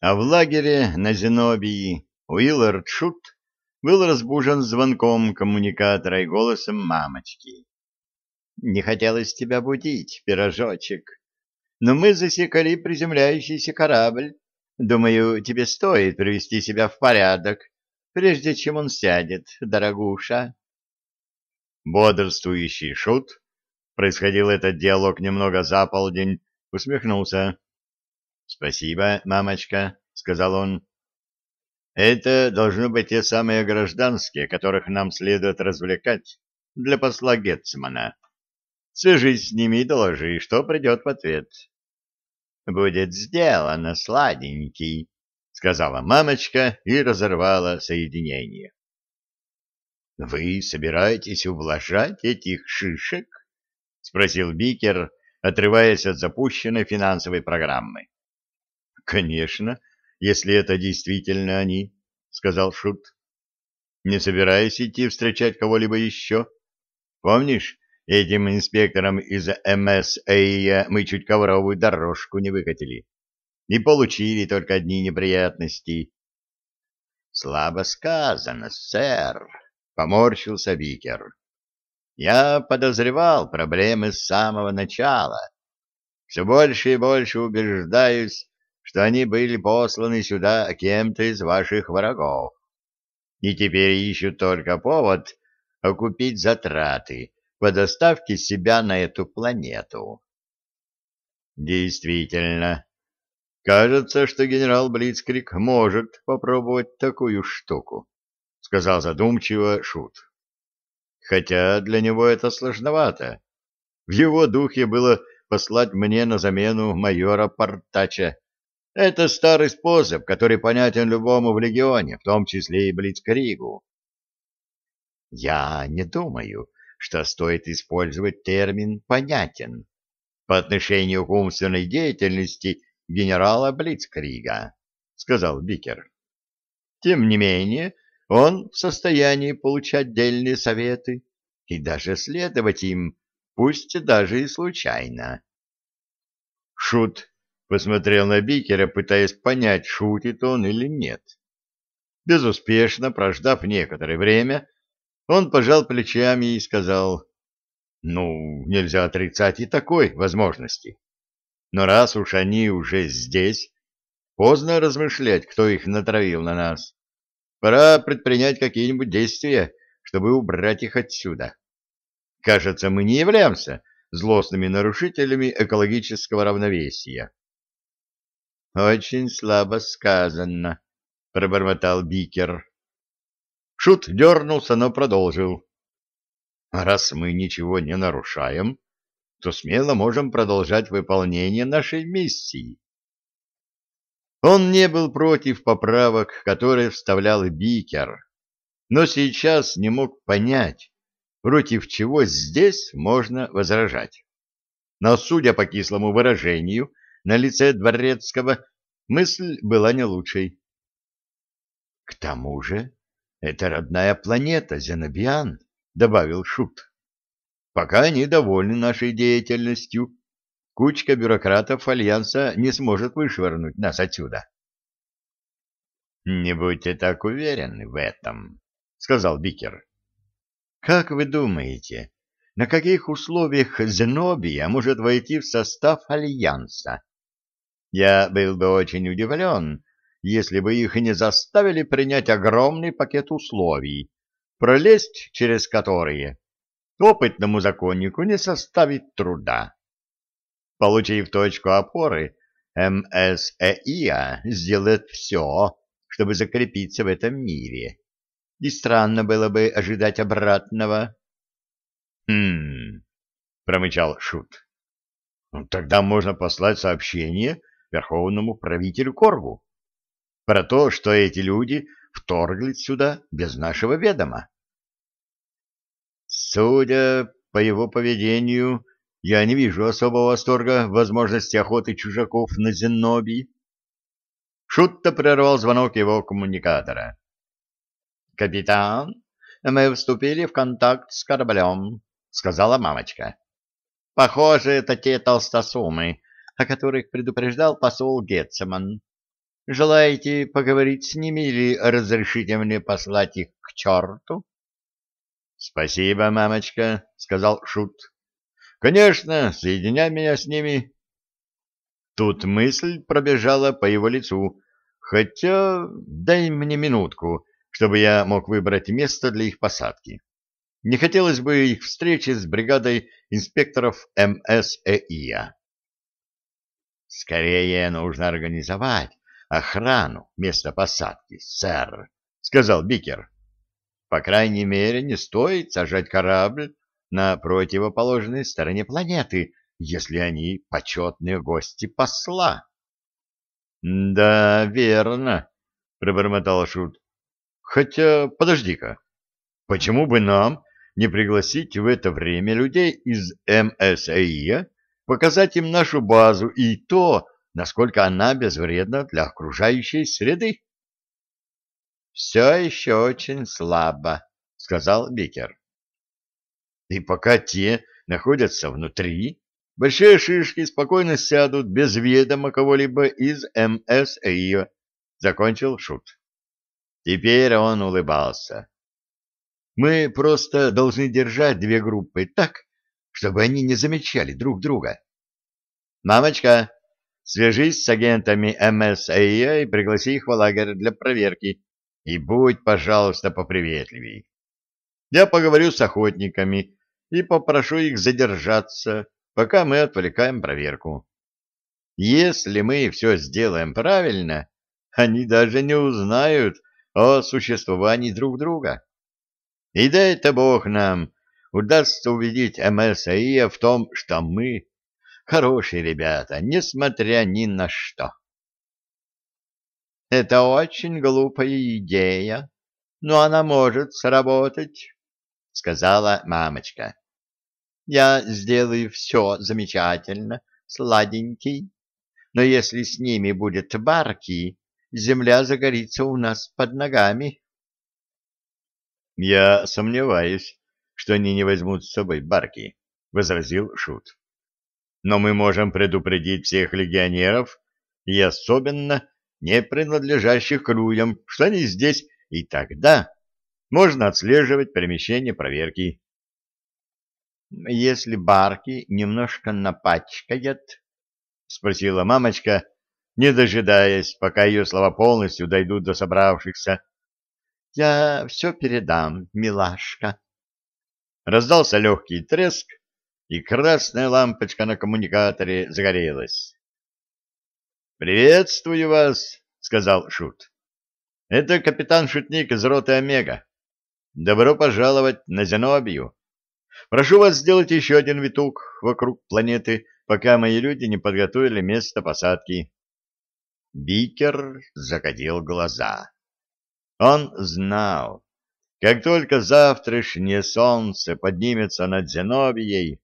А в лагере на Зенобии Уиллард Шут был разбужен звонком коммуникатора и голосом мамочки. «Не хотелось тебя будить, пирожочек, но мы засекали приземляющийся корабль. Думаю, тебе стоит привести себя в порядок, прежде чем он сядет, дорогуша». Бодрствующий Шут, происходил этот диалог немного за полдень, усмехнулся. «Спасибо, мамочка», — сказал он. «Это должны быть те самые гражданские, которых нам следует развлекать для посла Гетцмана. Свяжись с ними и доложи, что придет в ответ». «Будет сделано, сладенький», — сказала мамочка и разорвала соединение. «Вы собираетесь ублажать этих шишек?» — спросил Бикер, отрываясь от запущенной финансовой программы. Конечно, если это действительно они, сказал Шут. Не собираюсь идти встречать кого-либо еще. Помнишь, этим инспекторам из МСА мы чуть ковровую дорожку не выкатили и получили только одни неприятности. Слабо сказано, сэр, поморщился Викер. Я подозревал проблемы с самого начала. Все больше и больше убеждаюсь, что они были посланы сюда кем-то из ваших врагов. И теперь ищут только повод окупить затраты по доставке себя на эту планету. Действительно, кажется, что генерал Блицкрик может попробовать такую штуку, сказал задумчиво Шут. Хотя для него это сложновато. В его духе было послать мне на замену майора Портача, это старый способ, который понятен любому в легионе, в том числе и Блицкригу. Я не думаю, что стоит использовать термин «понятен» по отношению к умственной деятельности генерала Блицкрига, сказал Бикер. Тем не менее, он в состоянии получать дельные советы и даже следовать им, пусть даже и случайно. Шут посмотрел на Бикера, пытаясь понять, шутит он или нет. Безуспешно прождав некоторое время, он пожал плечами и сказал, «Ну, нельзя отрицать и такой возможности. Но раз уж они уже здесь, поздно размышлять, кто их натравил на нас. Пора предпринять какие-нибудь действия, чтобы убрать их отсюда. Кажется, мы не являемся злостными нарушителями экологического равновесия. Очень слабо сказано, пробормотал Бикер. Шут дернулся, но продолжил. Раз мы ничего не нарушаем, то смело можем продолжать выполнение нашей миссии. Он не был против поправок, которые вставлял Бикер, но сейчас не мог понять, против чего здесь можно возражать. Но, судя по кислому выражению, на лице Дворецкого мысль была не лучшей. — К тому же это родная планета Зенобиан, — добавил Шут. — Пока они довольны нашей деятельностью, кучка бюрократов Альянса не сможет вышвырнуть нас отсюда. — Не будьте так уверены в этом, — сказал Бикер. — Как вы думаете, на каких условиях Зенобия может войти в состав Альянса? Я был бы очень удивлен, если бы их не заставили принять огромный пакет условий, пролезть через которые опытному законнику не составит труда. Получив точку опоры, МСЭИА сделает все, чтобы закрепиться в этом мире. И странно было бы ожидать обратного. «Хм...» — промычал Шут. «Ну, «Тогда можно послать сообщение верховному правителю Коргу про то, что эти люди вторглись сюда без нашего ведома. Судя по его поведению, я не вижу особого восторга в возможности охоты чужаков на Зенобии. Шутто прервал звонок его коммуникатора. «Капитан, мы вступили в контакт с кораблем», — сказала мамочка. «Похоже, это те толстосумы, о которых предупреждал посол Гетцеман. Желаете поговорить с ними или разрешите мне послать их к черту? — Спасибо, мамочка, — сказал Шут. — Конечно, соединяй меня с ними. Тут мысль пробежала по его лицу, хотя дай мне минутку, чтобы я мог выбрать место для их посадки. Не хотелось бы их встречи с бригадой инспекторов МСЭИА. Скорее нужно организовать охрану места посадки, сэр, — сказал Бикер. По крайней мере, не стоит сажать корабль на противоположной стороне планеты, если они почетные гости посла. — Да, верно, — пробормотал Шут. — Хотя, подожди-ка, почему бы нам не пригласить в это время людей из МСАИ, показать им нашу базу и то, насколько она безвредна для окружающей среды. «Все еще очень слабо», — сказал Бикер. «И пока те находятся внутри, большие шишки спокойно сядут без ведома кого-либо из МСИ», — закончил Шут. Теперь он улыбался. «Мы просто должны держать две группы так, чтобы они не замечали друг друга. «Мамочка, Свяжись с агентами МСАИ и пригласи их в лагерь для проверки. И будь, пожалуйста, поприветливей. Я поговорю с охотниками и попрошу их задержаться, пока мы отвлекаем проверку. Если мы все сделаем правильно, они даже не узнают о существовании друг друга. И дай-то Бог нам удастся убедить МСАИ в том, что мы Хорошие ребята, несмотря ни на что. Это очень глупая идея, но она может сработать, сказала мамочка. Я сделаю все замечательно, сладенький, но если с ними будет барки, земля загорится у нас под ногами. Я сомневаюсь, что они не возьмут с собой барки, возразил Шут но мы можем предупредить всех легионеров, и особенно не принадлежащих к людям, что они здесь, и тогда можно отслеживать перемещение проверки. «Если барки немножко напачкает?» — спросила мамочка, не дожидаясь, пока ее слова полностью дойдут до собравшихся. «Я все передам, милашка». Раздался легкий треск, и красная лампочка на коммуникаторе загорелась. «Приветствую вас», — сказал Шут. «Это капитан-шутник из роты Омега. Добро пожаловать на Зенобию. Прошу вас сделать еще один виток вокруг планеты, пока мои люди не подготовили место посадки». Бикер закатил глаза. Он знал, как только завтрашнее солнце поднимется над Зенобией,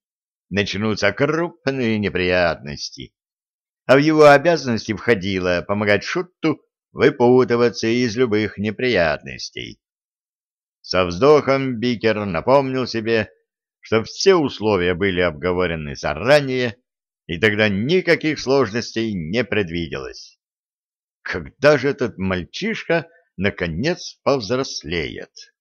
начнутся крупные неприятности. А в его обязанности входило помогать Шутту выпутываться из любых неприятностей. Со вздохом Бикер напомнил себе, что все условия были обговорены заранее, и тогда никаких сложностей не предвиделось. Когда же этот мальчишка наконец повзрослеет?